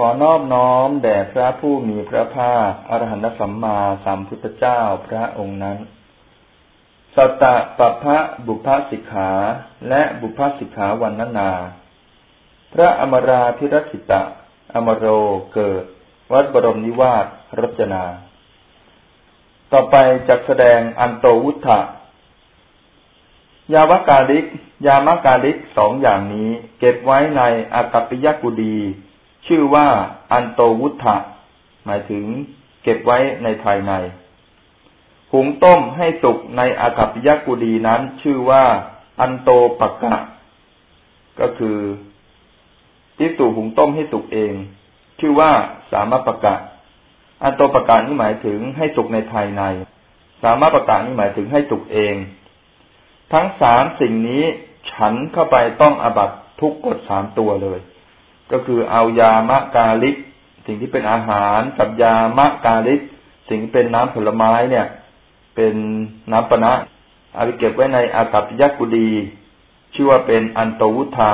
ขอนอบน้อมแด่พระผู้มีพระภาคอรหันตสัมมาสัมพุทธเจ้าพระองค์นั้นสตะปะพะบุพสิกขาและบุพสิกขาวันนานา พระอมราพิรสิตะ อมโรเกิด วัดบรมนิวาสรจนา ต่อไปจักแสดงอันโตวุฒะยาวกาลิก ยามกาลิกสองอย่างนี้เก็บไว้ในอากัปปิยกุดี ชื่อว่าอันโตวุฒะหมายถึงเก็บไว้ในภายใน หุงต้มให้สุกในอากัปยกุดีนั้น ชื่อว่า อันโตปกะ ก็คือที่สู่หุงต้มให้สุกเอง ชื่อว่าสามปกะ อันโตปกะนี่หมายถึงให้สุกในภายใน สามปกะนี่หมายถึงให้สุกเอง ทั้งสามสิ่งนี้ฉันเข้าไปต้องอบัตทุกกฎสามตัวเลย ก็คือเอายามะกาลิกสิ่งที่เป็นอาหารกับยามะกาลิกสิ่งที่เป็นน้ำผลไม้เนี่ย เป็นน้ำปนะเอาไปเก็บไว้ในอากัปยักกุดีชื่อว่าเป็นอันโตวุธะ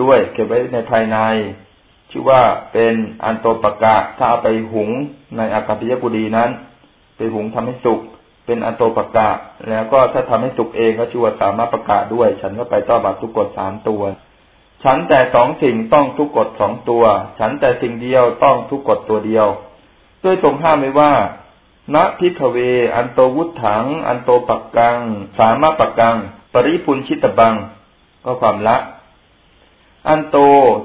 ด้วย เก็บไว้ในภายใน ชื่อว่าเป็นอันโตปกะ ถ้าเอาไปหุงในอากัปยักกุดีนั้นไปหุงทำให้สุกเป็นอันโตปกะ แล้วก็ถ้าทำให้สุกเองก็ชื่อว่าสามารถประกาศด้วย ฉันก็ไปต้อบัตรทุกกฎสามตัว ฉันแต่สองสิ่งต้องทุกกฎสองตัว ฉันแต่สิ่งเดียวต้องทุกกฎตัวเดียว ด้วยทรงห้ามไว้ว่าณพิทเว อันโตวุถัง อันโตปักกัง สามารปักกัง ปริพุนชิตบัง ก็ความละ อันโต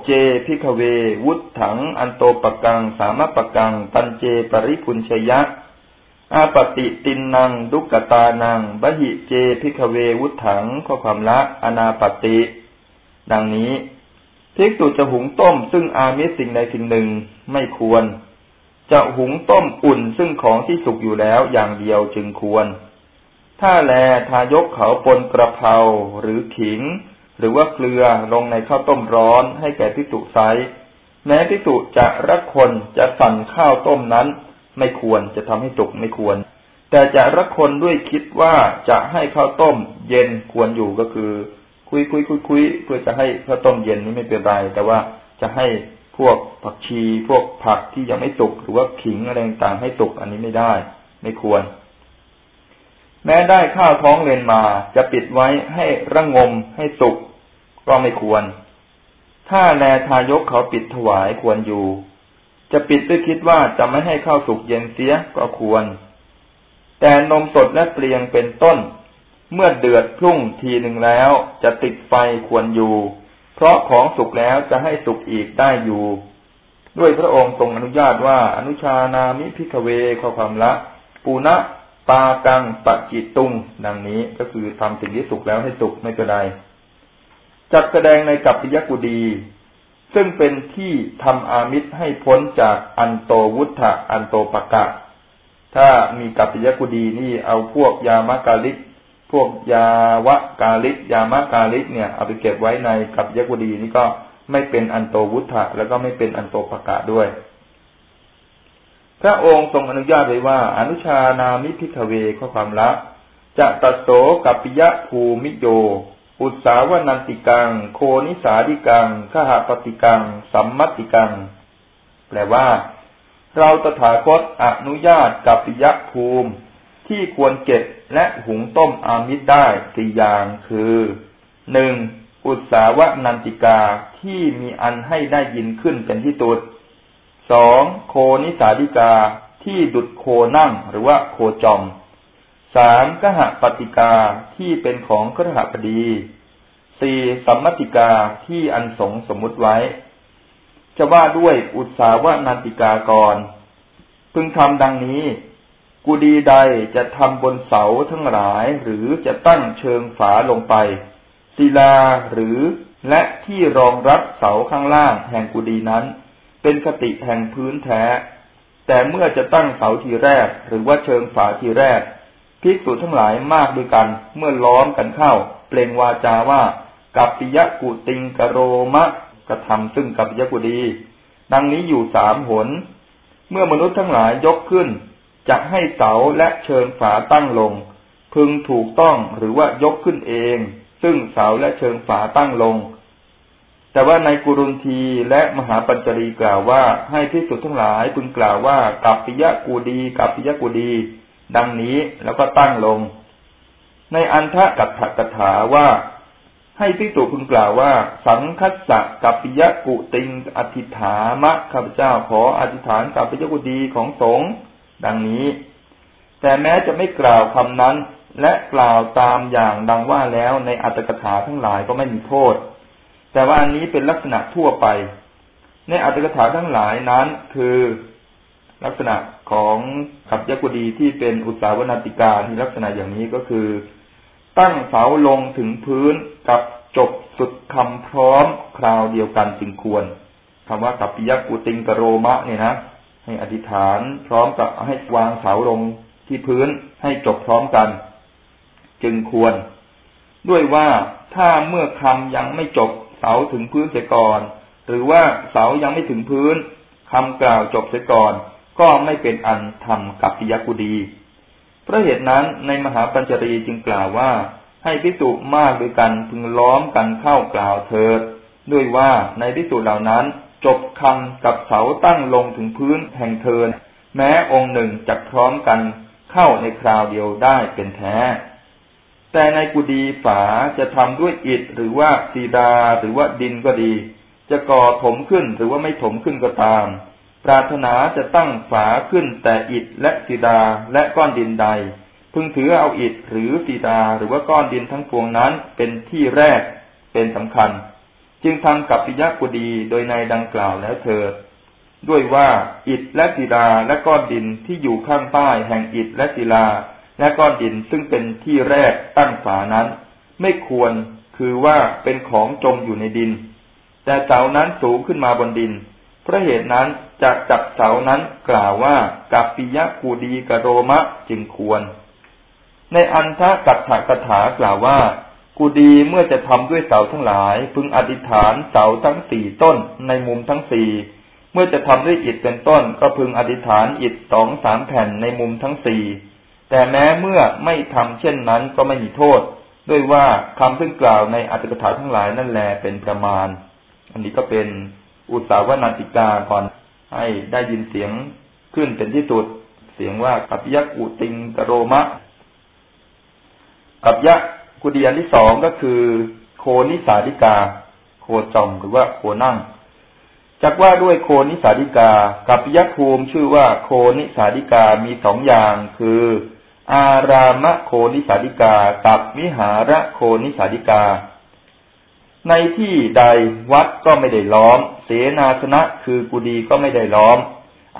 เจพิกเว วุถัง อันโตปักกัง สามารปักกัง ปัญเจปริพุนชยะ อาปติตินนางดุกตานังบหิเจพิกเว วุถังข้อความละ อนาปติ ดังนี้ภิกษุจะหุงต้มซึ่งอามิสสิ่งใดสิ่งหนึ่งไม่ควร จะหุงต้มอุ่นซึ่งของที่สุกอยู่แล้วอย่างเดียวจึงควร ถ้าแลทายกเขาปนกระเพราหรือขิง หรือว่าเกลือลงในข้าวต้มร้อนให้แก่ภิกษุไซแม้ภิกษุจะรักคนจะสั่นข้าวต้มนั้น ไม่ควรจะทำให้สุกไม่ควร แต่จะรักคนด้วยคิดว่าจะให้ข้าวต้มเย็นควรอยู่ก็คือ คุยคุยคุยคุยเพื่อจะให้ข้าวต้มเย็นนี้ไม่เป็นไร แต่ว่าจะให้พวกผักชี พวกผักที่ยังไม่สุกหรือว่าขิงอะไรต่างให้สุกอันนี้ไม่ได้ ไม่ควร แม้ได้ข้าวท้องเลนมาจะปิดไว้ให้ระงมให้สุกก็ไม่ควร ถ้าแลทายกเขาปิดถวายควรอยู่ จะปิดด้วยคิดว่าจะไม่ให้ข้าวสุกเย็นเสียก็ควร แต่นมสดและเปลียงเป็นต้น เมื่อเดือดพุ่งทีหนึ่งแล้ว จะติดไฟควรอยู่ เพราะของสุกแล้วจะให้สุกอีกได้อยู่ ด้วยพระองค์ทรงอนุญาตว่าอนุชานามิพิกเวข้อความละ ปูณะปากังปจิตุง ดังนี้ก็คือทำสิ่งที่สุกแล้วให้สุกไม่เป็นไรจัดแสดงในกัปปิยกุดี ซึ่งเป็นที่ทำอามิตรให้พ้นจากอันโตวุฒะอันโตปะกะ ถ้ามีกัปปิยกุดีนี่เอาพวกยามากาลิก พวกยาวะกาลิกยามะกาลิกเนี่ยเอาไปเก็บไว้ในกับยกุดีนี่ก็ไม่เป็นอันโตวุฒะแล้วก็ไม่เป็นอันโตปะกะด้วย พระองค์ทรงอนุญาตไว้ว่า อนุชานามิพิทเวข้อความละจะตัดโสกับปิยะภูมิโย อุตสาวนันติกัง โคนิสาดิกังขหปฏิกัง สัมมติกัง แปลว่า เราตถาคตอนุญาตกับปิยะภูมิ ที่ควรเก็บและหุงต้มอามิตรได้สี่อย่างคือหนึ่งอุตสาวะนันติกาที่มีอันให้ได้ยินขึ้นเป็นที่ตุดสองโคนิสาดิกาที่ดุดโคนั่งหรือว่าโคจอมสามกหปฏิกาที่เป็นของกหปดีสี่สัมมติกาที่อันสงสมมุติไว้ จะว่าด้วยอุตสาวะนันติกาก่อนพึงทำดังนี้ กุดีใดจะทำบนเสาทั้งหลายหรือจะตั้งเชิงฝาลงไปศิลาหรือและที่รองรับเสาข้างล่างแห่งกุดีนั้น เป็นคติแห่งพื้นแท้ แต่เมื่อจะตั้งเสาทีแรก หรือว่าเชิงฝาทีแรกภิกษุทั้งหลายมากด้วยกัน เมื่อล้อมกันเข้า เปล่งวาจาว่ากัปปิยะกุติงกโรมะกระทำซึ่งกัปปิยะกุดี ดังนี้อยู่สามหน เมื่อมนุษย์ทั้งหลายยกขึ้น จะให้เสาและเชิงฝาตั้งลง พึงถูกต้องหรือว่ายกขึ้นเอง ซึ่งเสาและเชิงฝาตั้งลง แต่ว่าในกุรุนทีและมหาปัญจรีกล่าวว่าให้พิสุทั้งหลายพึงกล่าวว่ากัปปิยะกูดีกัปปิยะกูดี ดังนี้แล้วก็ตั้งลง ในอันทะกัตถกถาว่า ให้พิสุพึงกล่าวว่า สังคัสสะกัปปิยะกุติงอธิฐามะข้าพเจ้าขออธิษฐานกัปปิยะกูดีของสงฆ์ ดังนี้ แต่แม้จะไม่กล่าวคำนั้น และกล่าวตามอย่างดังว่าแล้วในอัตถกถาทั้งหลายก็ไม่มีโทษ แต่ว่าอันนี้เป็นลักษณะทั่วไป ในอัตถกถาทั้งหลายนั้นคือลักษณะของขับยกุดีที่เป็นอุตสาวนาติกาที่ลักษณะอย่างนี้ก็คือ ตั้งเสาลงถึงพื้นกับจบสุดคำพร้อมคราวเดียวกันจึงควรคำว่ากัปปิยกุติงกโรมะเนี่ยนะ ให้อธิษฐานพร้อมกับให้วางเสาลงที่พื้นให้จบพร้อมกัน จึงควร ด้วยว่าถ้าเมื่อคำยังไม่จบเสาถึงพื้นเสียก่อน หรือว่าเสายังไม่ถึงพื้นคำกล่าวจบเสียก่อน ก็ไม่เป็นอันทำกับปิยกุดีเพราะเหตุนั้นในมหาปัญจรีจึงกล่าวว่า ให้พิสุมากด้วยกันพึงล้อมกันเข้ากล่าวเถิด ด้วยว่าในพิสุเหล่านั้น จบคำกับเสาตั้งลงถึงพื้นแห่งเทิน แม้องค์หนึ่งจักพร้อมกันเข้าในคราวเดียวได้เป็นแท้ แต่ในกุฏิฝาจะทำด้วยอิฐหรือว่าซีดาหรือว่าดินก็ดี จะก่อถมขึ้นหรือว่าไม่ถมขึ้นก็ตาม ปรารถนาจะตั้งฝาขึ้นแต่อิฐและซีดาและก้อนดินใด พึงถือเอาอิฐหรือซีดาหรือว่าก้อนดินทั้งปวงนั้นเป็นที่แรกเป็นสำคัญ จึงทำกับปิยกุดีโดยในดังกล่าวแล้วเธอด้วยว่าอิฐและศิลาและก้อนดินที่อยู่ข้างใต้แห่งอิฐและศิลา และก้อนดินซึ่งเป็นที่แรกตั้งฝานั้น ไม่ควรคือว่าเป็นของจมอยู่ในดิน แต่เสานั้นสูงขึ้นมาบนดินเพราะเหตุนั้นจะจับเสานั้นกล่าวว่ากัปปิยะกูดีกโรมะจึงควร ในอันทะกัตถกถากล่าวว่า กูดีเมื่อจะทำด้วยเสาทั้งหลาย พึงอธิษฐานเสาทั้งสี่ต้นในมุมทั้งสี่เมื่อจะทำด้วยอิฐเป็นต้น ก็พึงอธิษฐานอิฐสองสามแผ่นในมุมทั้งสี่แต่แม้เมื่อไม่ทำเช่นนั้นก็ไม่มีโทษ ด้วยว่าคำซึ่งกล่าวในอัตถกถาทั้งหลายนั่นแลเป็นประมาณ อันนี้ก็เป็นอุตสาวนาติกาก่อนให้ได้ยินเสียงขึ้นเป็นที่สุด เสียงว่ากัปยักอุติงกโรมะ กัปยะ กุดียนที่สองก็คือ โคนิสาดิกา โคจอมหรือว่าโคนั่งจักว่าด้วยโคนิสาดิกา กับยักภูมิชื่อว่าโคนิสาดิกามีสองอย่าง คือ อารามะโคนิสาดิกา กับวิหาระโคนิสาดิกา ในที่ใดวัดก็ไม่ได้ล้อม เสนาสนะคือกุดีก็ไม่ได้ล้อม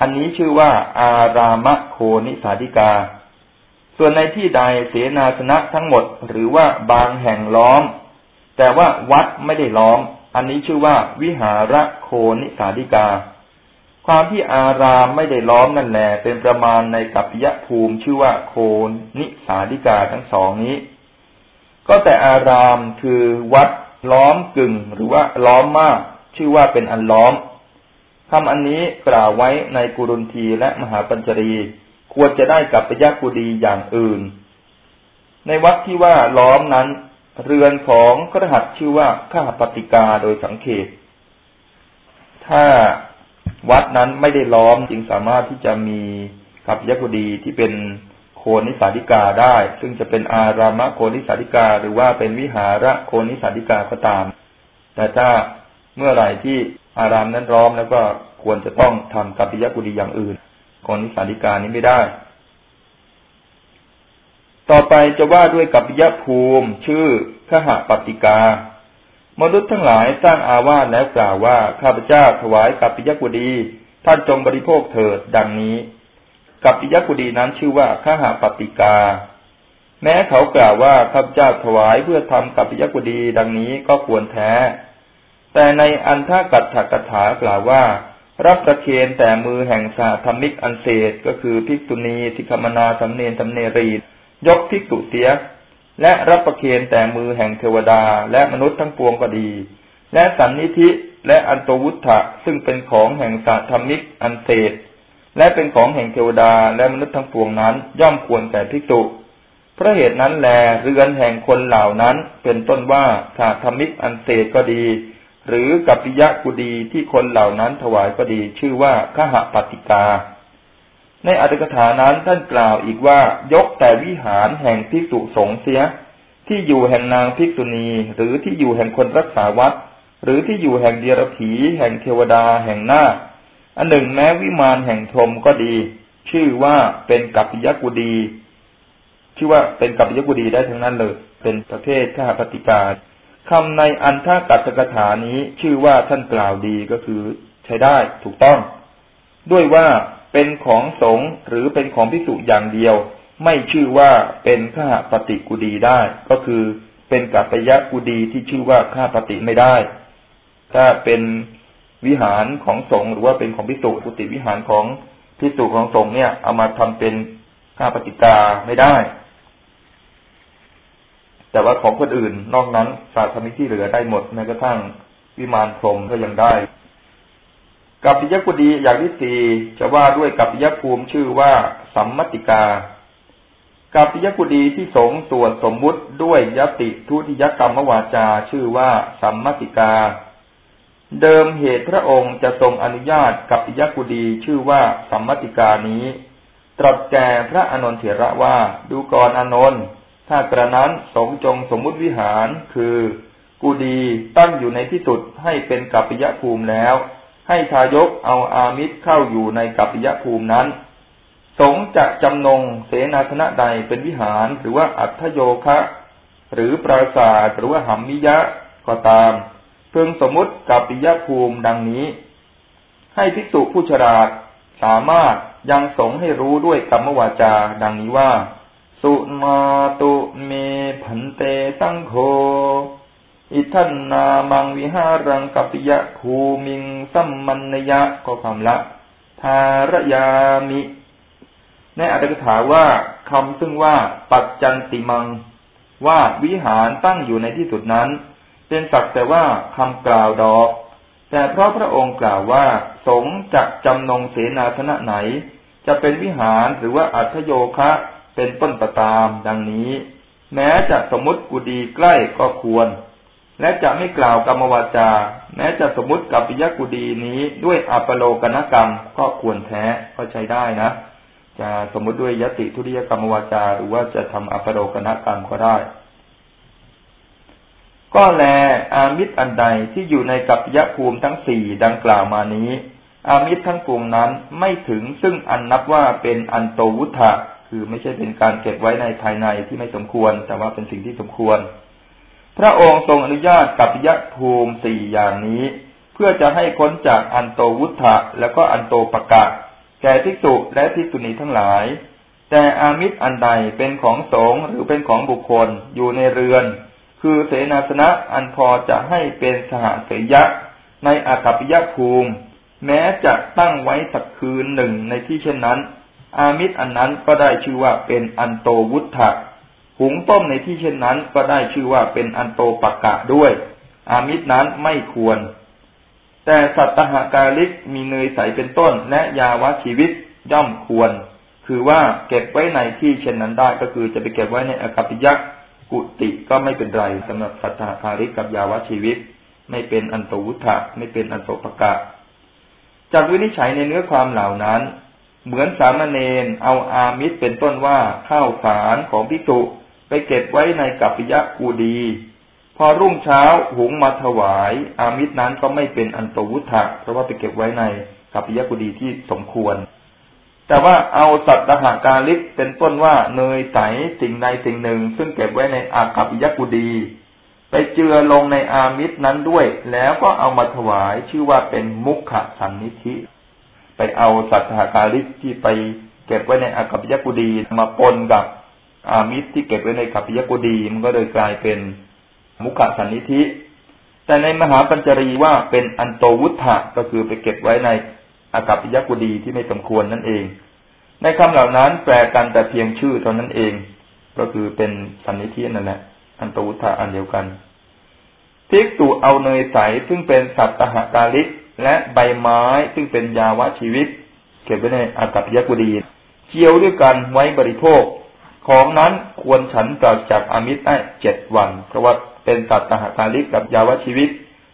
อันนี้ชื่อว่า อารามะโคนิสาดิกา ส่วนในที่ใดเสนาสนะทั้งหมดหรือว่าบางแห่งล้อม แต่ว่าวัดไม่ได้ล้อม อันนี้ชื่อว่าวิหาระโคนิสาดิกา ความที่อารามไม่ได้ล้อมนั่นแหละเป็นประมาณในกัปยภูมิชื่อว่าโคนนิสาดิกาทั้งสองนี้ ก็แต่อารามคือวัดล้อมกึ่งหรือว่าล้อมมาก ชื่อว่าเป็นอันล้อมคำอันนี้กล่าวไว้ในกุรุนทีและมหาปัญจรี ควรจะได้กับปยกุดีอย่างอื่น ในวัดที่ว่าล้อมนั้น เรือนของกรหัตชื่อว่าข้าปฏิกาโดยสังเกตถ้าวัดนั้นไม่ได้ล้อมจึงสามารถที่จะมีขับยกุดีที่เป็นโคนิสาธิกาได้ ซึ่งจะเป็นอารามะโคนิสาธิกา หรือว่าเป็นวิหาระโคนิสาธิกาก็ตาม แต่ถ้าเมื่อไหร่ที่อารามนั้นล้อมแล้วก็ควรจะต้องทำกัปปิยกุดีอย่างอื่น โคนิสาธิกานี้ไม่ได้ ต่อไปจะว่าด้วยกัปยภูมิชื่อขหปฏิกามนุษย์ทั้งหลายสร้างอาวาสแล้วกล่าวว่าข้าพเจ้าถวายกับปิยกุดี ท่านจงบริโภคเถิดดังนี้กับปิยกุดีนั้นชื่อว่าข้าหาปฏิกา แม้เขากล่าวว่าข้าพเจ้าถวายเพื่อทำกับปิยกุดีดังนี้ก็ควรแท้ แต่ในอันท่ากัตถกถากล่าวว่า รับประเคนแต่มือแห่งสาธมิกอันเศษก็คือภิกษุณีสิกขมนาสำเนนสำเนรียกภิกษุเสียและรับประเคนแต่มือแห่งเทวดาและมนุษย์ทั้งปวงก็ดี และสันนิธิและอันตวุฒะซึ่งเป็นของแห่งสัธรรมิกอันเศษ และเป็นของแห่งเทวดาและมนุษย์ทั้งปวงนั้นย่อมควรแก่ภิกษุเพราะเหตุนั้นแลเรือนแห่งคนเหล่านั้นเป็นต้นว่าสัธรรมิกอันเศษก็ดี หรือกัปปิยะกุดีที่คนเหล่านั้นถวายก็ดี ชื่อว่าขหปฏิกา ในอัตถกถานั้นท่านกล่าวอีกว่ายกแต่วิหารแห่งภิกษุสงฆ์เสีย ที่อยู่แห่งนางภิกษุณี หรือที่อยู่แห่งคนรักษาวัด หรือที่อยู่แห่งเดียรถีแห่งเทวดาแห่งหน้า อันหนึ่งแม้วิมานแห่งพรมก็ดี ชื่อว่าเป็นกัปปิยะกุดี ชื่อว่าเป็นกัปปิยะกุดีได้ทั้งนั้นเลย เป็นประเภทขหปฏิกา คำในอันท่ากัตกถานี้ชื่อว่าท่านกล่าวดีก็คือ ใช้ได้ถูกต้อง ด้วยว่าเป็นของสงหรือเป็นของพิสุอย่างเดียว ไม่ชื่อว่าเป็นข้าปฏิกุดีได้ ก็คือเป็นกัปยะกุดีที่ชื่อว่าข้าปฏิไม่ได้ ถ้าเป็นวิหารของสงหรือว่าเป็นของพิสุกุติวิหารของพิสุของสงเนี่ย เอามาทำเป็นข้าปฏิกาไม่ได้ แต่ว่าของคนอื่น นอกนั้นศาสนิที่เหลือได้หมดแม้กระทั่งวิมานพรมก็ยังได้กัปปิยกุดีอย่างที่สี่จะว่าด้วยกัปปิยภูมิชื่อว่าสัมมติกากัปปิยกุดีที่สงสวดสมมุติด้วยยติทุติยกรรมวาจาชื่อว่าสัมมติกา เดิมเหตุพระองค์จะทรงอนุญาตกัปปิยกุดีชื่อว่าสัมมติกานี้ ตรัสแก่พระอนนทเถระว่าดูกรอนนท์ ถ้ากระนั้นสงจงสมมุติวิหารคือกูดีตั้งอยู่ในที่สุดให้เป็นกัปปิยภูมิแล้ว ให้ทายกเอาอามิตรเข้าอยู่ในกัปปิยภูมินั้น สงจะจำนงเสนาสนะใดเป็นวิหารหรือว่าอัทโยคะ หรือปราสาทหรือว่าหัมมิยะก็ตาม เพิ่งสมมุติกัปปิยภูมิดังนี้ ให้ภิกษุผู้ฉลาดสามารถยังสงให้รู้ด้วยกรรมวาจาดังนี้ว่า สุมาตุเมผันเตสังโฆอิทันนามังวิหารังกัปยะภูมิงสัมมันนยะก็ความละทารยามิในอัตถกถาว่าคำซึ่งว่าปัจจันติมัง ว่าวิหารตั้งอยู่ในที่สุดนั้น เป็นสักแต่ว่าคำกล่าวดอก แต่เพราะพระองค์กล่าวว่า สงจะจำนงเสนาสนะไหน จะเป็นวิหารหรือว่าอัธโยคะ เป็นต้นประตามดังนี้ แม้จะสมมติกุดีใกล้ก็ควร และจะไม่กล่าวกรรมวาจา แม้จะสมมติกับปิยกุดีนี้ด้วยอัปโลกนกรรมก็ควรแท้ก็ใช้ได้นะ จะสมมติด้วยยติทุติยกรรมวาจา หรือว่าจะทำอัปโลกนกรรมก็ได้ ก็แลอามิตรอันใดที่อยู่ในกัปยภูมิทั้งสี่ดังกล่าวมานี้อามิตรทั้งปวงนั้นไม่ถึงซึ่งอันนับว่าเป็นอันโตวุฒะ คือไม่ใช่เป็นการเก็บไว้ในภายในที่ไม่สมควร แต่ว่าเป็นสิ่งที่สมควร พระองค์ทรงอนุญาตกับยะภูมิสี่อย่างนี้ เพื่อจะให้พ้นจากอันโตวุฒะแล้วก็อันโตปะกะ แก่ทิกษุและทิกษุณีทั้งหลาย แต่อามิตรอันใดเป็นของสงหรือเป็นของบุคคลอยู่ในเรือน คือเสนาสนะอันพอจะให้เป็นสหเสยะ ในอากัปยภูมิ แม้จะตั้งไว้สักคืนหนึ่งในที่เช่นนั้น อามิตรอันนั้นก็ได้ชื่อว่าเป็นอันโตวุฒะหุงต้มในที่เช่นนั้นก็ได้ชื่อว่าเป็นอันโตปักกะด้วย อามิตรนั้นไม่ควร แต่สัตหากาลิกมีเนยใสเป็นต้นและยาวะชีวิตย่อมควร คือว่าเก็บไว้ในที่เช่นนั้นได้ก็คือจะไปเก็บไว้ในอากาปิยักกุติก็ไม่เป็นไรสำหรับสัตหากาลิกกับยาวะชีวิต ไม่เป็นอันโตวุฒะไม่เป็นอันโตปกะจากวินิจฉัยในเนื้อความเหล่านั้น เหมือนสามเณรเอาอามิตรเป็นต้นว่าข้าวสารของพิจุไปเก็บไว้ในกัปปิยะกูดี พอรุ่งเช้าหุงมาถวาย อามิตรนั้นก็ไม่เป็นอันตวุฒะเพราะว่าไปเก็บไว้ในกัปปิยะกูดีที่สมควร แต่ว่าเอาสัตตหาการลิกเป็นต้นว่าเนยใสสิ่งใดสิ่งหนึ่ง ซึ่งเก็บไว้ในอากัปปิยะกูดี ไปเจือลงในอามิตรนั้นด้วย แล้วก็เอามาถวายชื่อว่าเป็นมุขสันนิธิ ไปเอาสัตหาการิกที่ไปเก็บไว้ในอากัปยกุดีมาปนกับอามิตรที่เก็บไว้ในกัปยกุดีมันก็เลยกลายเป็นมุขสันนิธิ แต่ในมหาปัญจรีว่าเป็นอันโตวุฒะก็คือไปเก็บไว้ในอากัปยกุดีที่ไม่สมควรนั่นเอง ในคำเหล่านั้นแปลกันแต่เพียงชื่อเท่านั้นเอง ก็คือเป็นสันนิธินั่นแหละ อันโตวุฒะอันเดียวกันทิกตุเอาเนยใสซึ่งเป็นสัตตหกาลิก และใบไม้ซึ่งเป็นยาวะชีวิต เก็บไว้ในอากัปยกุดีเจียวด้วยกันไว้บริโภค ของนั้นควรฉันต่อจากอามิตรได้เจ็ดวัน เพราะว่าเป็นสัตว์ตหาตาลิกกับยาวะชีวิต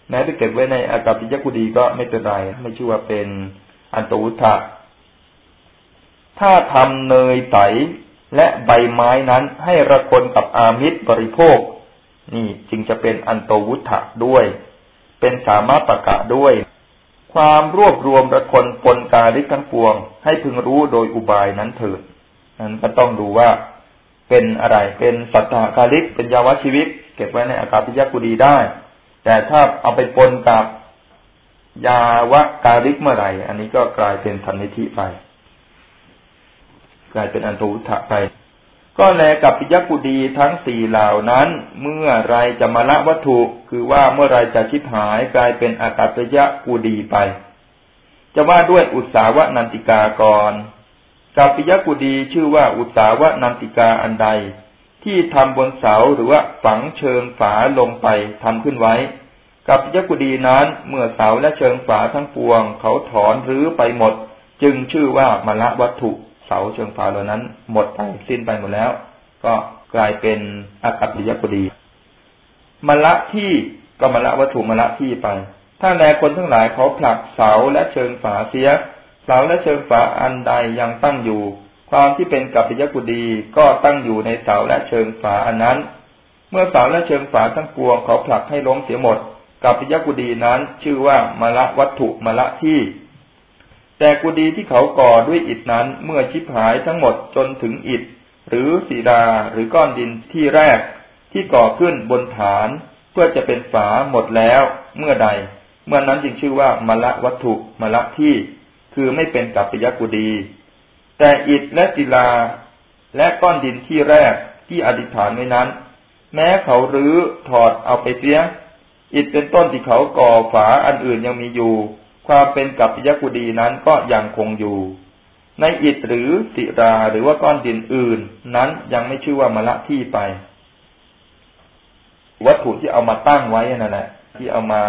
แม้ไปเก็บไว้ในอากัปปิยกุดีก็ไม่เป็นไรไม่ชื่อว่าเป็นอันตวุฒะถ้าทำเนยใสและใบไม้นั้นให้ระคนกับอามิตรบริโภค นี่จึงจะเป็นอันโตวุฒะด้วย เป็นสามารถประกาศด้วย ความรวบรวมระคนปนกาลิกทั้งปวง ให้พึงรู้โดยอุบายนั้นเถิดนั้นก็ต้องดูว่าเป็นอะไร เป็นสัตตากาลิก เป็นยาวชีวิต เก็บไว้ในอากาศพิยกุดีได้ แต่ถ้าเอาไปปนกับยาวกาลิกเมื่อไหร่ อันนี้ก็กลายเป็นทันนิธิไป กลายเป็นอันตุถะไป ก็แลกับปิยกุดีทั้งสี่เหล่านั้น เมื่อไรจะมาละวัตถุ คือว่าเมื่อไรจะชิบหายกลายเป็นอากาศยะกุดีไป จะว่าด้วยอุตสาวนันติกากรกับปิยกุดีชื่อว่าอุตสาวนันติกาอันใด ที่ทำบนเสาหรือว่าฝังเชิงฝาลงไปทำขึ้นไว้ กับปิยกุดีนั้นเมื่อเสาและเชิงฝาทั้งปวง เขาถอนหรือไปหมด จึงชื่อว่ามาละวัตถุ เสาเชิงฟ้าเหล่านั้น หมดไปสิ้นไปหมดแล้ว ก็กลายเป็นอากัปปิยปดีมละที่ก็มละวัตถุมละที่ไป ถ้าแลคนทั้งหลายเขาผลักเสาและเชิงฝาเสีย เสาและเชิงฝาอันใดยังตั้งอยู่ ความที่เป็นกัปปิยกุดีก็ตั้งอยู่ในเสาและเชิงฝาอันนั้น เมื่อเสาและเชิงฝาทั้งปวงเขาผลักให้ล้มเสียหมดกัปปิยกุดีนั้นชื่อว่ามละวัตถุมละที่ แต่กุฏิที่เขาก่อด้วยอิฐนั้นเมื่อชิบหายทั้งหมดจนถึงอิฐ หรือศีดาหรือก้อนดินที่แรกที่ก่อขึ้นบนฐานเพื่อจะเป็นฝาหมดแล้วเมื่อใด เมื่อนั้นจึงชื่อว่ามละวัตถุมละที่ คือไม่เป็นกัปปิยกุดีแต่อิฐและศิลาและก้อนดินที่แรกที่อธิษฐานไว้นั้น แม้เขารื้อถอดเอาไปเสียอิฐเป็นต้นที่เขาก่อฝาอันอื่นยังมีอยู่ ความเป็นกัปปิยกุดีนั้นก็ยังคงอยู่ ในอิฐหรือศิราหรือว่าก้อนดินอื่น นั้นยังไม่ชื่อว่ามละที่ไป วัตถุที่เอามาตั้งไว้นั่นแหละที่เอามา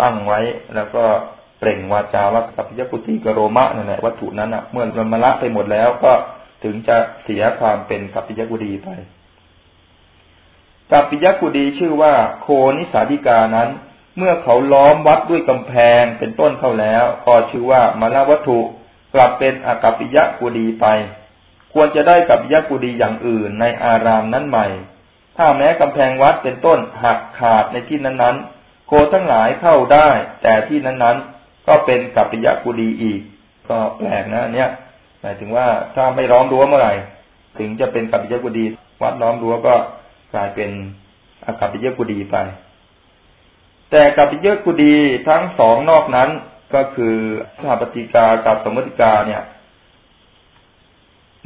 ตั้งไว้แล้วก็เปล่งวาจาว่ากัปปิยกุติกโรมะนั่นแหละวัตถุนั้นอะ เมื่อมันมละไปหมดแล้วก็ถึงจะเสียความเป็นกัปปิยกุดีไปกัปปิยกุดีชื่อว่าโคนิสาธิกานั้น เมื่อเขาล้อมวัดด้วยกำแพงเป็นต้นเข้าแล้ว ก็ชื่อว่ามาลวัตถุกลับเป็นอากัปปิยะกุดีไป ควรจะได้กับยะกุดีอย่างอื่นในอารามนั้นใหม่ ถ้าแม้กำแพงวัดเป็นต้นหักขาดในที่นั้นๆ โคทั้งหลายเข้าได้ แต่ที่นั้นๆ ก็เป็นกัปปิยะกุดีอีก ก็แปลกนะเนี่ยหมายถึงว่าถ้าไม่ร้อมรั้วเมื่อไหร่ ถึงจะเป็นกัปปิยะกุดี วัดล้อมรั้วก็กลายเป็นอากัปปิยะกุดีไป แต่กับเยอะกุดีทั้งสองนอกนั้นก็คือสถาปฏิกากับสมมติกาเนี่ย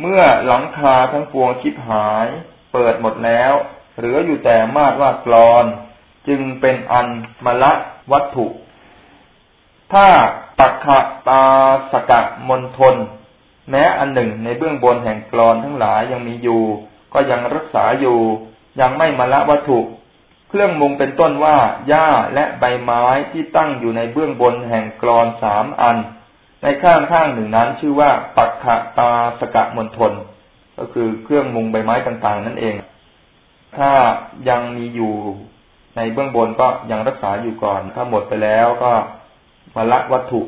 เมื่อหลังคาทั้งปวงชิบหาย เปิดหมดแล้ว เหลืออยู่แต่มาดว่ากรอน จึงเป็นอันมละวัตถุ ถ้าตักขะตาสกะมนทน แม้อันหนึ่งในเบื้องบนแห่งกรอนทั้งหลายยังมีอยู่ ก็ยังรักษาอยู่ ยังไม่มละวัตถุ เครื่องมุงเป็นต้นว่าหญ้าและใบไม้ที่ตั้งอยู่ในเบื้องบนแห่งกรอนสามอัน ในข้างข้างหนึ่งนั้น ชื่อว่าปักขะตาสกะมณฑลก็คือเครื่องมุงใบไม้ต่างๆ นั่นเอง ถ้ายังมีอยู่ในเบื้องบนก็ยังรักษาอยู่ก่อน ถ้าหมดไปแล้วก็มาละวัตถุ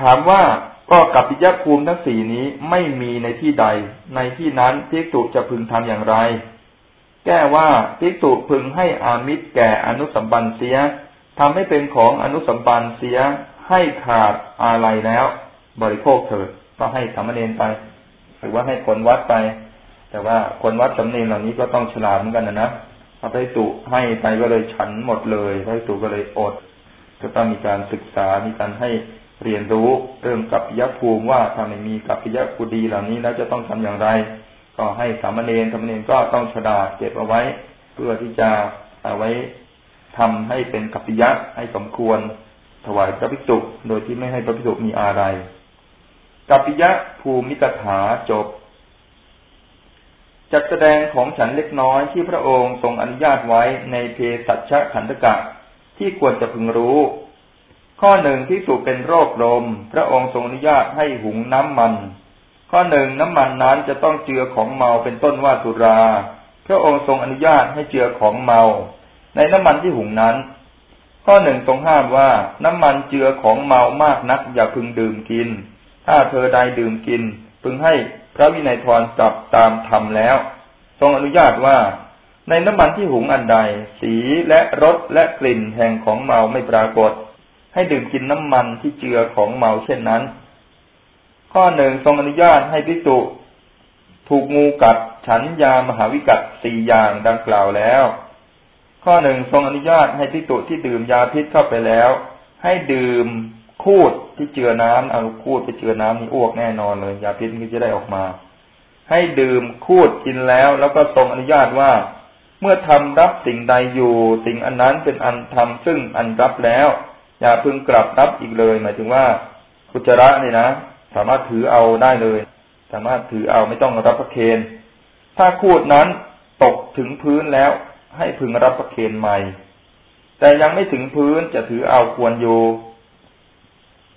ถามว่าก็กับปิยภูมิทั้งสี่นี้ไม่มีในที่ใด ในที่นั้นพิกตุจะพึงทำอย่างไร แก้ว่าภิกษุพึงให้อามิตรแก่อนุสัมบันเสียทำให้เป็นของอนุสัมบันเสียให้ขาดอะไรแล้ว บริโภคเถิดก็ให้สามเณรไป หรือว่าให้คนวัดไป แต่ว่าคนวัดสำเนียงเหล่านี้ก็ต้องฉลาดเหมือนกันนะนะพระภิกษุให้ไปก็เลยฉันหมดเลยพระภิกษุก็เลยอด ก็ต้องมีการศึกษามีการให้เรียนรู้เรื่องกับยภูมิว่าถ้าไม่มีกับยกุดีเหล่านี้แล้วจะต้องทำอย่างไร ก็ให้สามเณรสามเณรก็ต้องฉลาเก็บเอาไว้ เพื่อที่จะเอาไว้ทำให้เป็นกัปปิยะให้สมควรถวายพระภิกษุโดยที่ไม่ให้พระภิกษุมีอะไรกัปปิยะภูมิกถาจบจัดแสดงของฉันเล็กน้อยที่พระองค์ทรงอนุญาตไว้ในเพสัชขันธกะที่ควรจะพึงรู้ ข้อหนึ่งที่สุเป็นโรคลม พระองค์ทรงอนุญาตให้หุงน้ำมัน ข้อหนึ่งน้ำมันนั้นจะต้องเจือของเมาเป็นต้นว่าสุราพระองค์ทรงอนุญาตให้เจือของเมา ในน้ำมันที่หุงนั้น ข้อหนึ่งทรงห้ามว่าน้ำมันเจือของเมามากนัก อย่าพึงดื่มกิน ถ้าเธอใดดื่มกิน พึงให้พระวินัยทรจับตามทำแล้ว ทรงอนุญาตว่า ในน้ำมันที่หุงอันใด สีและรสและกลิ่นแห่งของเมาไม่ปรากฏ ให้ดื่มกินน้ำมันที่เจือของเมาเช่นนั้น ข้อหนึ่งทรงอนุญาตให้พิจุถูกงูกัดฉันยามหาวิกัดสี่อย่างดังกล่าวแล้ว ข้อหนึ่งทรงอนุญาตให้พิจุที่ดื่มยาพิษเข้าไปแล้ว ให้ดื่มคูดที่เจือน้ำเอาคูดไปเจือน้ำนี่อ้วกแน่นอนเลย ยาพิษมันจะได้ออกมา ให้ดื่มคูดกินแล้ว แล้วก็ทรงอนุญาตว่า เมื่อทำรับสิ่งใดอยู่ สิ่งอันนั้นเป็นอันทำซึ่งอันรับแล้ว อย่าพึงกลับรับอีกเลย หมายถึงว่ากุจระนี่นะ สามารถถือเอาได้เลย สามารถถือเอาไม่ต้องรับประเคนถ้าคูดนั้นตกถึงพื้นแล้ว ให้พึงรับประเคนใหม่ แต่ยังไม่ถึงพื้นจะถือเอาควรอยู่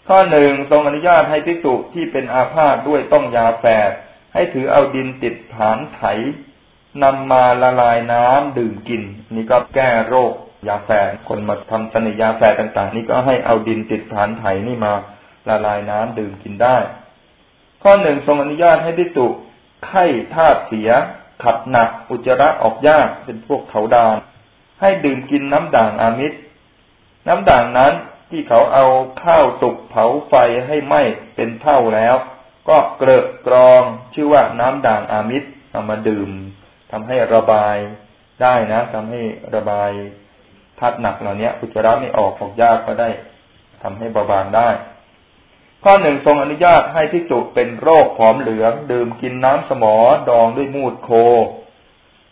ข้อหนึ่งทรงอนุญาตให้ภิกษุที่เป็นอาพาธด้วยต้องยาแฝดให้ถือเอาดินติดฐานไถนำมาละลายน้ำดื่มกิน นี่ก็แก้โรคยาแฝดคนมาทำสนิยาแฝดต่าง ๆ นี่ก็ให้เอาดินติดฐานไถนี่มา ละลายน้ำดื่มกินได้ ข้อหนึ่งทรงอนุญาตให้ภิกษุไข้ธาตุเสีย ขับหนักอุจจาระออกยากเป็นพวกเขาดาน ให้ดื่มกินน้ำด่างอามิตร น้ำด่างนั้นที่เขาเอาข้าวตุกเผาไฟให้ไหม้เป็นเท่าแล้ว ก็เกลอะกรองชื่อว่าน้ำด่างอามิตรเอามาดื่มทำให้ระบายได้นะทำให้ระบายธาตุหนักเหล่านี้อุจจาระไม่ออกออกยากก็ได้ทำให้เบาบางได้ ข้อหนึ่งทรงอนุญาตให้พิจุเป็นโรคผอมเหลือง ดื่มกินน้ำสมอดองด้วยมูดโค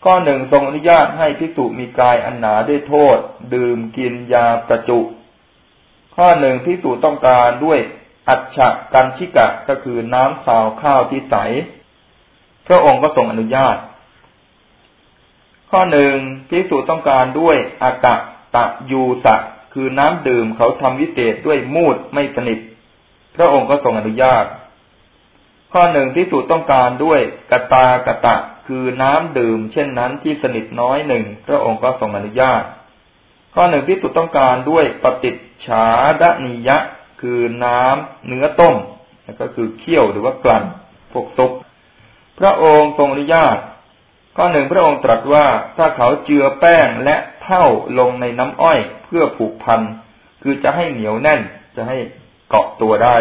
ข้อหนึ่งทรงอนุญาตให้พิจุมีกายอันหนาด้วยโทษ ดื่มกินยาประจุ ข้อหนึ่งที่สูต้องการด้วยอัจฉกันชิกะก็คือน้ำสาวข้าวที่ใส พระองค์ก็ทรงอนุญาต ข้อหนึ่งพิสูจต้องการด้วยอากะตะยูสะ คือน้ำดื่มเขาทำวิเศษด้วยมูดไม่สนิท พระองค์ก็ทรงอนุญาต ข้อหนึ่งที่สูจต้องการด้วยกตากะตะคือน้ำดื่ม เช่นนั้นที่สนิทน้อยหนึ่งพระองค์ก็ทรงอนุญาต ข้อหนึ่งที่สุต้องการด้วยปฏิจฉาดนิยะ คือน้ำเนื้อต้มก็คือเคี่ยวหรือว่ากลั่นพวกซุปพระองค์ทรงอนุญาต ข้อหนึ่งพระองค์ตรัสว่าถ้าเขาเจือแป้งและเท่าลงในน้ำอ้อยเพื่อผูกพันคือจะให้เหนียวแน่น จะให้ เกาะตัวได้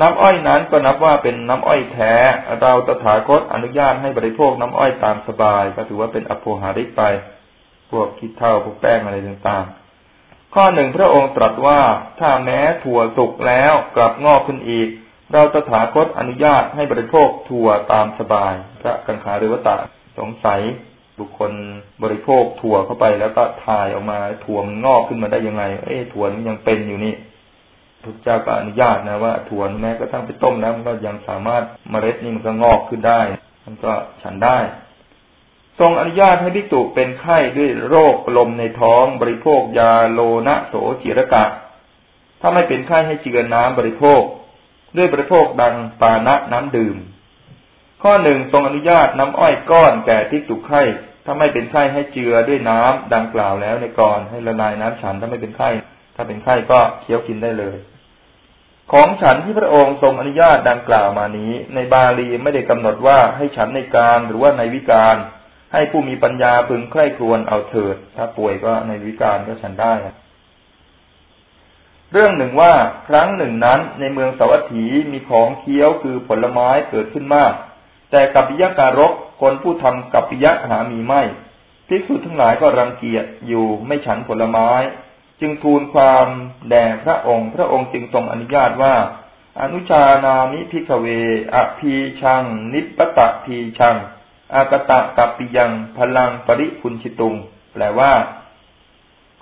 น้ำอ้อยนั้นก็นับว่าเป็นน้ำอ้อยแท้ เราตถาคตอนุญาตให้บริโภคน้ำอ้อยตามสบาย ก็ถือว่าเป็นอโภหาริกไป พวกคิดเท่าพวกแป้งอะไรต่างๆ ข้อหนึ่งพระองค์ตรัสว่าถ้าแม้ถั่วสุกแล้วกลับงอกขึ้นอีก เราตถาคตอนุญาตให้บริโภคถั่วตามสบาย พระกังขาหรือวตาสงสัยบุคคลบริโภคถั่วเข้าไปแล้วก็ถ่ายออกมาถั่วมันงอกขึ้นมาได้ยังไง เอ๊ะถั่วมันยังเป็นอยู่นี่ พระเจ้าก็อนุญาตนะว่าถั่วแม้กระทั่งไปต้มแล้วมันก็ยังสามารถเมล็ดนี่มันก็งอกขึ้นได้ มันก็ฉันได้ ทรงอนุญาตให้ภิกษุเป็นไข้ด้วยโรคลมในท้องบริโภคยาโลนะโสจิรกะ ถ้าไม่เป็นไข้ให้เจือน้ำบริโภค ด้วยบริโภคดังปานะน้ำดื่ม ข้อหนึ่งทรงอนุญาตน้ำอ้อยก้อนแก่ภิกษุไข้ถ้าไม่เป็นไข้ให้เจือด้วยน้ำดังกล่าวแล้วในก่อนให้ละลายน้ำฉันถ้าไม่เป็นไข้ถ้าเป็นไข้ก็เคี้ยวกินได้เลย ของฉันที่พระองค์ทรงอนุญาตดังกล่าวมานี้ ในบาลีไม่ได้กำหนดว่าให้ฉันในการหรือว่าในวิการ ให้ผู้มีปัญญาพึงใคร่ครวญเอาเถิด ถ้าป่วยก็ในวิการก็ฉันได้เรื่องหนึ่งว่าครั้งหนึ่งนั้นในเมืองสาวัสถีมีของเคี้ยวคือผลไม้เกิดขึ้นมาก แต่กัปปิยะการกคนผู้ทำกัปปิยะหามีไม่ภิกษุทั้งหลายก็รังเกียจอยู่ไม่ฉันผลไม้ จึงทูลความแด่พระองค์ พระองค์จึงทรงอนุญาตว่า อนุชานามิพิกเวอภีชัง นิปตะพีชัง อากตะกัปปิยัง พลังปริพุนชิตุง แปลว่า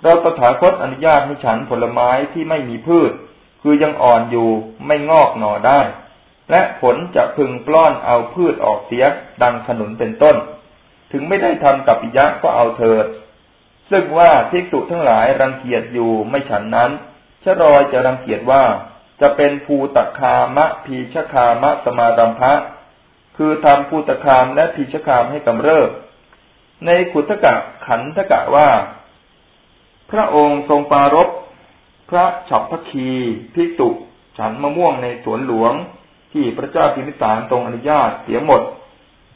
เราตถาคตอนุญาตให้ฉันผลไม้ที่ไม่มีพืช คือยังอ่อนอยู่ไม่งอกหน่อได้ และผลจะพึงปล้อนเอาพืชออกเสียดังขนุนเป็นต้น ถึงไม่ได้ทำกับปิยะก็เอาเถิด ซึ่งว่าภิกษุทั้งหลายรังเกียจอยู่ไม่ฉันนั้นชรอยจะรังเกียจว่าจะเป็นภูตคามะพีชคามะสมาดัมพะคือทำภูตคามและพีชคามให้กำเริบ ในขุทกะขันทกะว่า พระองค์ทรงปารบพระฉับพคีพิจุฉันมะม่วงในสวนหลวง ที่พระเจ้าพิมิสารทรงอนุญาตเสียหมด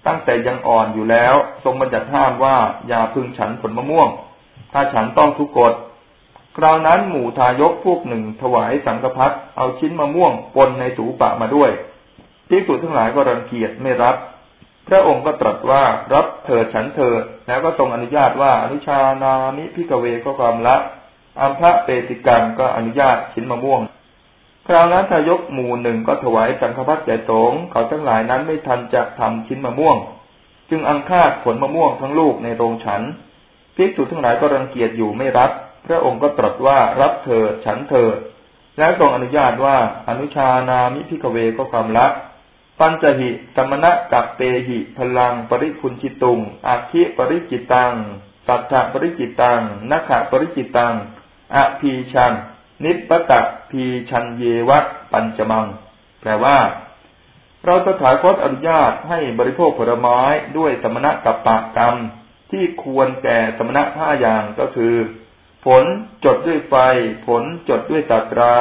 ตั้งแต่ยังอ่อนอยู่แล้ว ทรงบัญญัติห้ามว่าอย่าพึงฉันผลมะม่วง ถ้าฉันต้องทุกกฎคราวนั้นหมู่ทายกพวกหนึ่งถวายสังฆพัดเอาชิ้นมะม่วงปนในสูปะมาด้วยที่สุดทั้งหลายก็รังเกียจไม่รับ พระองค์ก็ตรัสว่ารับเถิดฉันเถิดแล้วก็ทรงอนุญาตว่าอนุชานามิพิกเวก็ความละอัมพระเปติกันก็อนุญาตชิ้นมะม่วง คราวนั้นทายกหมู่หนึ่งก็ถวายสังฆพัดแก่สงเขาทั้งหลายนั้นไม่ทันจะทำชิ้นมะม่วง จึงอังคาสผลมะม่วงทั้งลูกในโรงฉัน ภิกษุทั้งหลายก็รังเกียจอยู่ไม่รับ พระองค์ก็ตรัสว่ารับเถิดฉันเถิดแล้วทรงอนุญาตว่าอนุชานามิ ภิกขะเวก็ความละปัญจหิ สมณะกัปเปหิ ผะลังปริภุญชิตุงอัคคิปริจิตังสัตถปริจิตัง นขะปริจิตัง อะพีชัง นิพพัฏฏะพีชัญเญวะปัญจมัง แปลว่า เราสถาคตอนุญาตให้บริโภคผลไม้ด้วยสมณะกับปากกรรม ที่ควรแก่สมณะห้าอย่างก็คือ ผลจดด้วยไฟ ผลจดด้วยตาตรา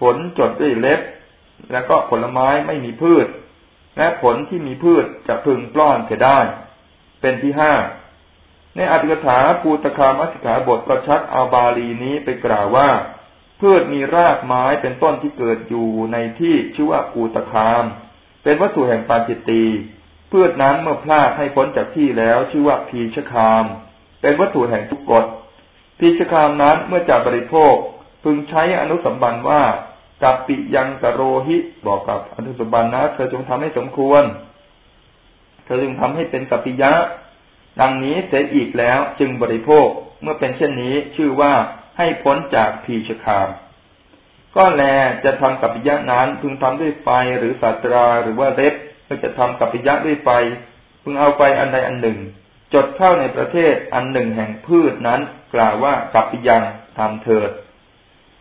ผลจดด้วยเล็บ แล้วก็ผลไม้ไม่มีพืช และผลที่มีพืชจะพึงปล้อนเสียได้ เป็นที่ห้าในอัตถกถาภูตคามัสิกาบทก็ชัดอาบาลีนี้ไปกล่าวว่า พืชมีรากไม้เป็นต้นที่เกิดอยู่ในที่ชื่อว่าภูตคาม เป็นวัตถุแห่งปาจิตตี พืชนั้นเมื่อพลาดให้พ้นจากที่แล้ว ชื่อว่าพีชคาม เป็นวัตถุแห่งทุกกฎพีชคามนั้นเมื่อจับบริโภค พึงใช้อนุสัมบันว่ากัปปิยังกโรหิบอกกับอนุสัมบันนะเธอจงทำให้สมควร เธอจึงทำให้เป็นกัปปิยะ ดังนี้เสียอีกแล้วจึงบริโภคเมื่อเป็นเช่นนี้ชื่อว่าให้พ้นจากพีชคามก็แลจะทำกัปปิยะนั้นพึงทำด้วยไฟหรือสัตราหรือว่าเล็บ เพื่อจะทำกัปปิยะด้วยไฟพึงเอาไปอันใดอันหนึ่ง จดเข้าในประเทศอันหนึ่งแห่งพืชนั้น กล่าวว่ากัปปิยังทำเถิด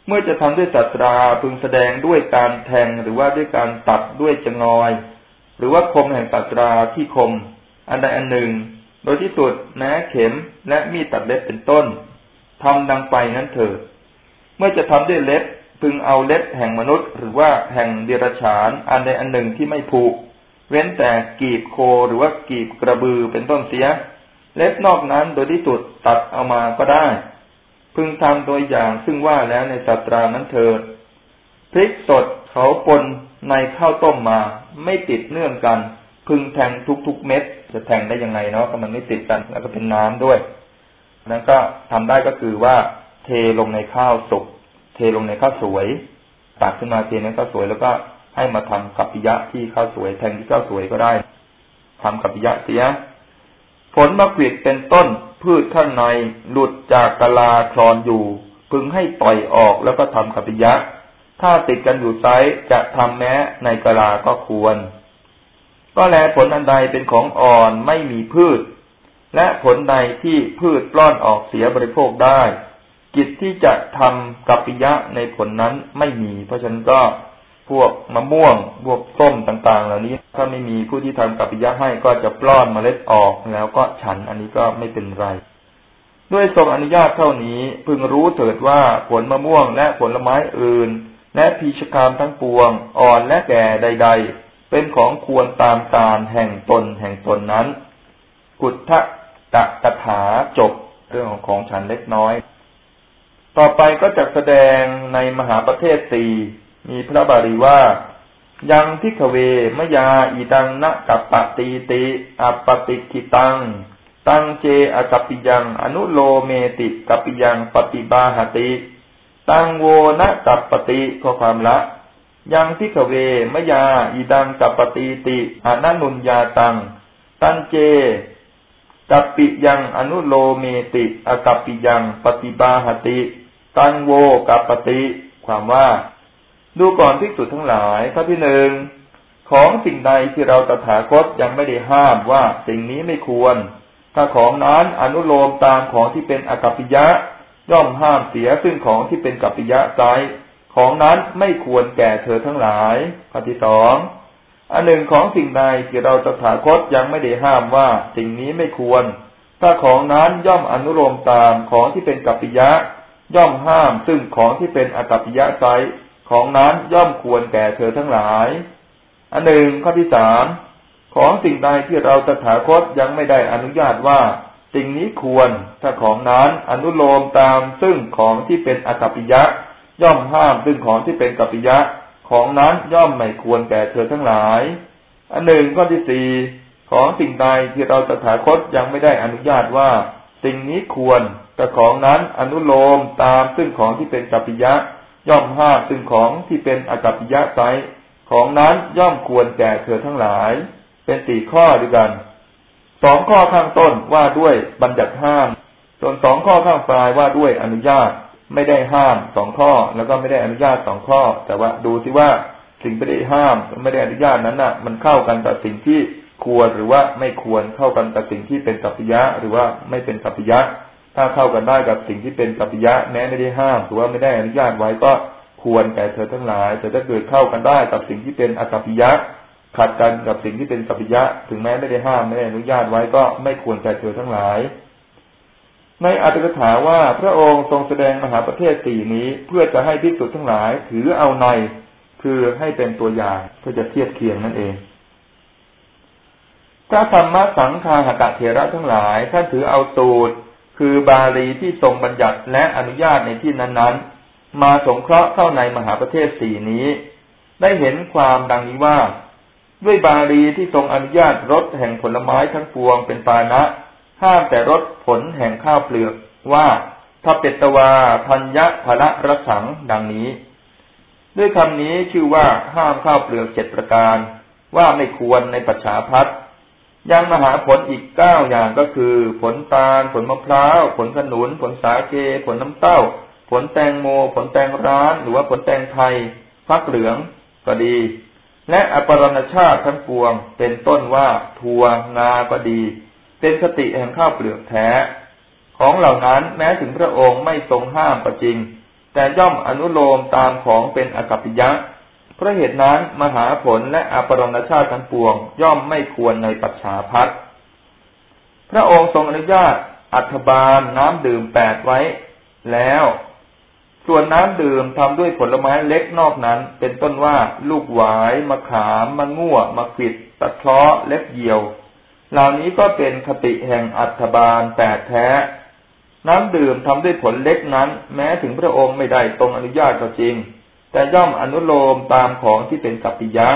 เมื่อจะทำด้วยสัตราพึงแสดงด้วยการแทงหรือว่าด้วยการตัดด้วยจงอย หรือว่าคมแห่งสัตราที่คม อันใดอันหนึ่ง โดยที่สุดแม้เข็มและมีดตัดเล็บเป็นต้นทำดังไปนั้นเถิด เมื่อจะทำด้วยเล็บพึงเอาเล็บแห่งมนุษย์ หรือว่าแห่งเดรัจฉาน อันใดอันหนึ่งที่ไม่ผูก เว้นแต่กีบโคหรือว่ากีบกระบือเป็นต้นเสีย เล็บนอกนั้นโดยที่สุดตัดเอามาก็ได้ พึงทำโดยอย่างซึ่งว่าแล้วในสัตรานั้นเถิดพริกสดเขาปนในข้าวต้มมา ไม่ติดเนื่องกัน พึงแทงทุกๆเม็ด จะแทงได้ยังไงเนาะก็มันไม่ติดกัน แล้วก็เป็นน้ำด้วยนั้นก็ทำได้ก็คือว่า เทลงในข้าวสุกเทลงในข้าวสวยตักขึ้นมาเทในข้าวสวยแล้วก็ ให้มาทำกัปปิยะที่ข้าวสวยแทงที่ข้าวสวยก็ได้ทำกัปปิยะเสีย ผลมะกรีดเป็นต้นพืชข้างในหลุดจากกะลาคลอนอยู่ พึงให้ต่อยออกแล้วก็ทำกัปปิยะ ถ้าติดกันอยู่ไซจะทำแม้ในกะลาก็ควร ก็แลผลอันใดเป็นของอ่อนไม่มีพืช และผลใดที่พืชปล้อนออกเสียบริโภคได้ กิจที่จะทำกัปปิยะในผลนั้นไม่มี เพราะฉะนั้นก็ พวกมะม่วงพวกส้มต่างๆ เหล่านี้ ถ้าไม่มีผู้ที่ทำกัปปิยะให้ก็จะปล้อนเมล็ดออกแล้วก็ฉันอันนี้ก็ไม่เป็นไร ด้วยทรงอนุญาตเท่านี้พึงรู้เถิดว่าผลมะม่วงและผลไม้อื่น และพีชคามทั้งปวง อ่อนและแก่ใด ๆ เป็นของควรตามการแห่งตนแห่งตนนั้น กุฏทะตะกถาจบเรื่องของของฉันเล็กน้อย ต่อไปก็จะแสดงในมหาประเทศสี่ มีพระบาลีว่า ยังทิขเวมยาอีดังนะกัปปติติอัปปติกิตัง ตังเจอกัปปิยัง อนุโลเมติกัปปิยังปฏิบาหติ ตังโวนะกัปปติข้อความละ ยังพิกเวมยาอีดังกัปติติอนันุญญาตัง ตันเจกัปปิยังอนุโลเมติอกัปปิยังปฏิบาหติ ตังโวกัปติ ความว่า ดูก่อนพิสุทั้งหลายข้อที่หนึ่งของสิ่งใดที่เราตถาคตยังไม่ได้ห้ามว่าสิ่งนี้ไม่ควร ถ้าของนั้นอนุโลมตามของที่เป็นอกัปปิยะ ย่อมห้ามเสียซึ่งของที่เป็นกัปปิยะไซของนั้นไม่ควรแก่เธอทั้งหลายข้อที่สองอันหนึ่งของสิ่งใดที่เราตถาคตยังไม่ได้ห้ามว่าสิ่งนี้ไม่ควร ถ้าของนั้นย่อมอนุโลมตามของที่เป็นกัปปิยะ ย่อมห้ามซึ่งของที่เป็นอกัปปิยะไซ ของนั้นย่อมควรแก่เธอทั้งหลาย อันหนึ่งข้อที่สามของสิ่งใดที่เราตถาคตยังไม่ได้อนุญาตว่า สิ่งนี้ควรถ้าของนั้นอนุโลมตามซึ่งของที่เป็นอกัปปิยะ ย่อมห้ามซึ่งของที่เป็นกัปปิยะ ของนั้นย่อมไม่ควรแก่เธอทั้งหลาย อันหนึ่งข้อที่สี่ของสิ่งใดที่เราตถาคตยังไม่ได้อนุญาตว่า สิ่งนี้ควรแต่ของนั้นอนุโลมตามซึ่งของที่เป็นกัปปิยะ ย่อมห้ามซึ่งของที่เป็นอกัปปิยะไซของนั้นย่อมควรแก่เธอทั้งหลาย เป็นสี่ข้อด้วยกันสองข้อข้างต้นว่าด้วยบัญญัติห้าม ส่วนสองข้อข้างปลายว่าด้วยอนุญาตไม่ได้ห้ามสองข้อแล้วก็ไม่ได้อนุญาตสองข้อ แต่ว่าดูสิว่าสิ่งไม่ได้ห้ามไม่ได้อนุญาตนั้นน่ะ มันเข้ากันกับสิ่งที่ควรหรือว่าไม่ควรเข้ากันกับสิ่งที่เป็นกัปปิยะหรือว่าไม่เป็นกัปปิยะ ถ้าเข้ากันได้กับสิ่งที่เป็นกัปปิยะแม้ไม่ได้ห้ามหรือว่าไม่ได้อนุญาตไว้ก็ควรแก่เธอทั้งหลาย แต่ถ้าเกิดเข้ากันได้กับสิ่งที่เป็นอกัปปิยะขัดกันกับสิ่งที่เป็นกัปปิยะ ถึงแม้ไม่ได้ห้ามไม่ได้อนุญาตไว้ก็ไม่ควรแก่เธอทั้งหลาย ในอัตถกถาว่าพระองค์ทรงแสดงมหาประเทศสี่นี้เพื่อจะให้พิสุทธ์ทั้งหลาย ถือเอาในคือให้เป็นตัวอย่างเพื่อจะเทียบเคียงนั่นเองพระธรรมสังฆาหกะเถระทั้งหลายท่านถือเอาสูตร คือบาลีที่ทรงบัญญัติและอนุญาตในที่นั้นๆ มาสงเคราะห์เข้าในมหาประเทศสี่นี้ ได้เห็นความดังนี้ว่า ด้วยบาลีที่ทรงอนุญาตรสแห่งผลไม้ทั้งปวงเป็นปานะห้ามแต่รสผลแห่งข้าวเปลือกว่าถ้าเป็ตวาพัญญะภละรสังดังนี้ ด้วยคำนี้ชื่อว่าห้ามข้าวเปลือกเจ็ดประการ ว่าไม่ควรในปัจฉาพัฒ ยังมหาผลอีกเก้าอย่างก็คือ ผลตาล ผลมะพร้าว ผลขนุน ผลสาเก ผลน้ำเต้า ผลแตงโม ผลแตงร้าน หรือว่าผลแตงไทยฟักเหลืองก็ดี และอปรณชาติทั้งปวง เป็นต้นว่าทัวงาก็ดี เป็นสติแห่งข้าวเปลือกแท้ ของเหล่านั้นแม้ถึงพระองค์ไม่ทรงห้ามก็จริง แต่ย่อมอนุโลมตามของเป็นอกัปปิยะ ราะเหตุนั้นมหาผลและอปรณชาติทั้งปวง ย่อมไม่ควรในปัจฉาพัฒพระองค์ทรงอนุญาตอัฐบาลน้ำดื่มแปดไว้ แล้ว ส่วนน้ำดื่มทำด้วยผลไม้เล็กนอกนั้น เป็นต้นว่าลูกหวายมะขามมะง่วมะขิดตะเคราะเล็บเหี่ยว เหล่านี้ก็เป็นคติแห่งอัฐบาลแปดแท้ น้ำดื่มทำด้วยผลเล็กนั้น แม้ถึงพระองค์ไม่ได้ตรงอนุญาตก็จริง แต่ย่อมอนุโลมตามของที่เป็นกัปปิยะ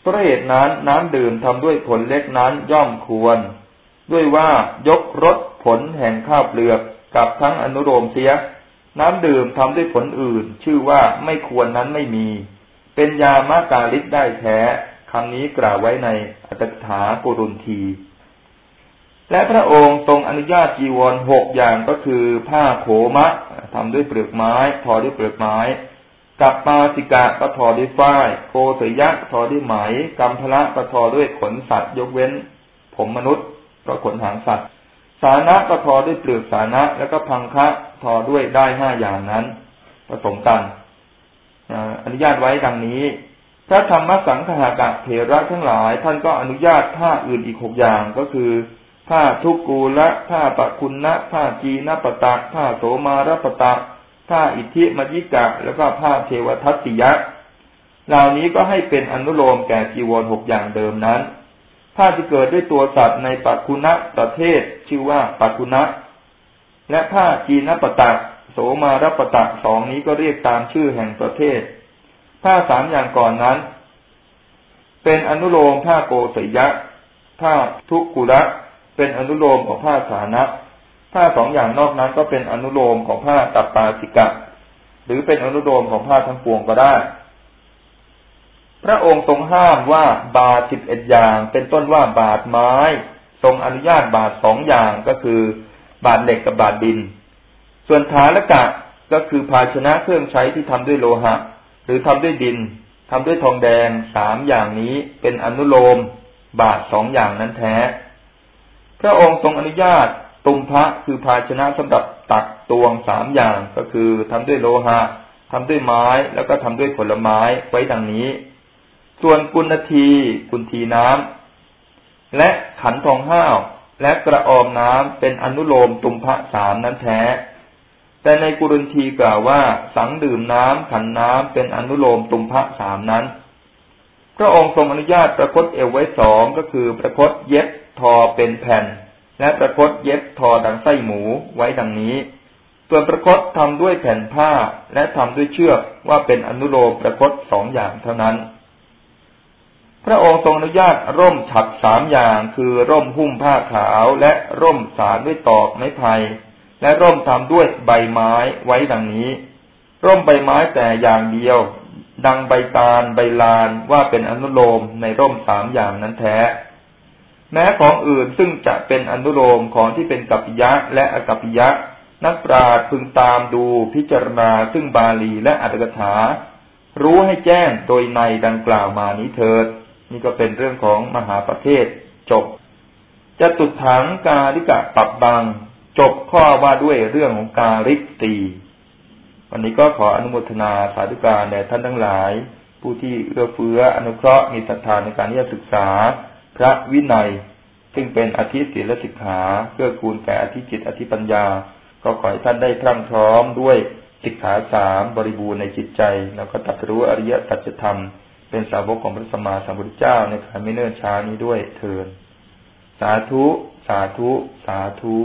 เพราะเหตุนั้นน้ำดื่มทำด้วยผลเล็กนั้นย่อมควร ด้วยว่ายกรสผลแห่งข้าวเปลือกกับทั้งอนุโลมเสีย น้ำดื่มทำด้วยผลอื่น ชื่อว่าไม่ควรนั้นไม่มี เป็นยามากาลิศได้แท้คำนี้กล่าวไว้ในอัตถถาปุรุนทีและพระองค์ทรงอนุญาตจีวรหกอย่างก็คือ ผ้าโขมะทำด้วยเปลือกไม้ทอด้วยเปลือกไม้ กับปาสิกะก็ทอด้วยฝ้ายโกสยักทอด้วยไหมกัมพละก็ทอด้วยขนสัตว์ ยกเว้น ผมมนุษย์ ก็ขนหางสัตว์ สานะก็ทอด้วยเปลือกสานะ แล้วก็พังคะทอด้วยได้ห้าอย่างนั้น ผสมกันอนุญาตไว้ดังนี้ถ้าธรรมสังขากะเถระทั้งหลาย ท่านก็อนุญาตผ้าอื่นอีกหกอย่างก็คือผ้าทุกูละผ้าปะคุณนะผ้าจีนปตะผ้าโสมารปตะ ผ้าอิทธิมยิกะ แล้วก็ผ้าเทวทัตติยะ เหล่านี้ก็ให้เป็นอนุโลมแก่จีวรหกอย่างเดิมนั้น ผ้าที่เกิดด้วยตัวสัตว์ในปักุณะประเทศชื่อว่าปักุณะ และผ้าจีนปตะโสมารปตะสองนี้ก็เรียกตามชื่อแห่งประเทศ ผ้าสามอย่างก่อนนั้น เป็นอนุโลมผ้าโกศยะ ผ้าทุกุระ เป็นอนุโลมของผ้าสานะ ผ้าสองอย่างนอกนั้นก็เป็นอนุโลมของผ้าตับปาสิกะ หรือเป็นอนุโลมของผ้าทั้งปวงก็ได้ พระองค์ทรงห้ามว่าบาสิบเอ็ดอย่าง เป็นต้นว่าบาทไม้ ทรงอนุญาตบาทสองอย่างก็คือ บาทเหล็กกับบาทดิน ส่วนฐานละกะก็คือภาชนะเครื่องใช้ที่ทำด้วยโลหะ หรือทำด้วยดินทำด้วยทองแดงสามอย่างนี้เป็นอนุโลม บาทสองอย่างนั้นแท้ พระองค์ทรงอนุญาต ตุมพระคือภาชนะสำหรับตักตวงสามอย่างก็คือทำด้วยโลหะทำด้วยไม้แล้วก็ทำด้วยผลไม้ไว้ดังนี้ ส่วนกุณทีกุณทีน้ำและขันทองห้าวและกระออมน้ำเป็นอนุโลมตุมพระสามนั้นแท้ แต่ในกุรุนทีกล่าวว่าสังดื่มน้ำขันน้ำเป็นอนุโลมตุมพระสามนั้น พระองค์ทรงอนุญาตประคตเอวไว้สองก็คือประคตเย็บทอเป็นแผ่น และประคตเย็บทอดังไส้หมูไว้ดังนี้ ส่วนประคตทำด้วยแผ่นผ้าและทำด้วยเชือกว่าเป็นอนุโลมประคตสองอย่างเท่านั้น พระองค์ทรงอนุญาตร่มฉัดสามอย่างคือร่มหุ้มผ้าขาวและร่มสารด้วยตอกไม้ไผ่และร่มทำด้วยใบไม้ไว้ดังนี้ ร่มใบไม้แต่อย่างเดียว ดังใบตาลใบลานว่าเป็นอนุโลมในร่มสามอย่างนั้นแท้ แม้ของอื่นซึ่งจะเป็นอนุโลมของที่เป็นกัปปิยะและอกัปปิยะ นักปราชญ์พึงตามดูพิจารณาซึ่งบาลีและอัตถกถา รู้ให้แจ้งโดยในดังกล่าวมานี้เถิด นี่ก็เป็นเรื่องของมหาประเทศจบจะตุดถังกาลิกะปับบัง จบข้อว่าด้วยเรื่องของการิกตีวันนี้ก็ขออนุโมทนาสาธุการแด่ท่านทั้งหลาย ผู้ที่เอื้อเฟื้ออนุเคราะห์มีศรัทธาในการที่จะศึกษา พระวินัยซึ่งเป็นอธิศีลสิกขาเพื่อคูณแก่อธิจิตอธิปัญญา ก็ขอให้ท่านได้พรั่งพร้อมด้วยสิกขาสามบริบูรณ์ในจิตใจ แล้วก็ตัดรู้อริยสัจธรรม เป็นสาวกของพระสัมมาสัมพุทธเจ้าในการไม่เนิ่นช้านี้ด้วยเทินสาธุ สาธุ สาธุ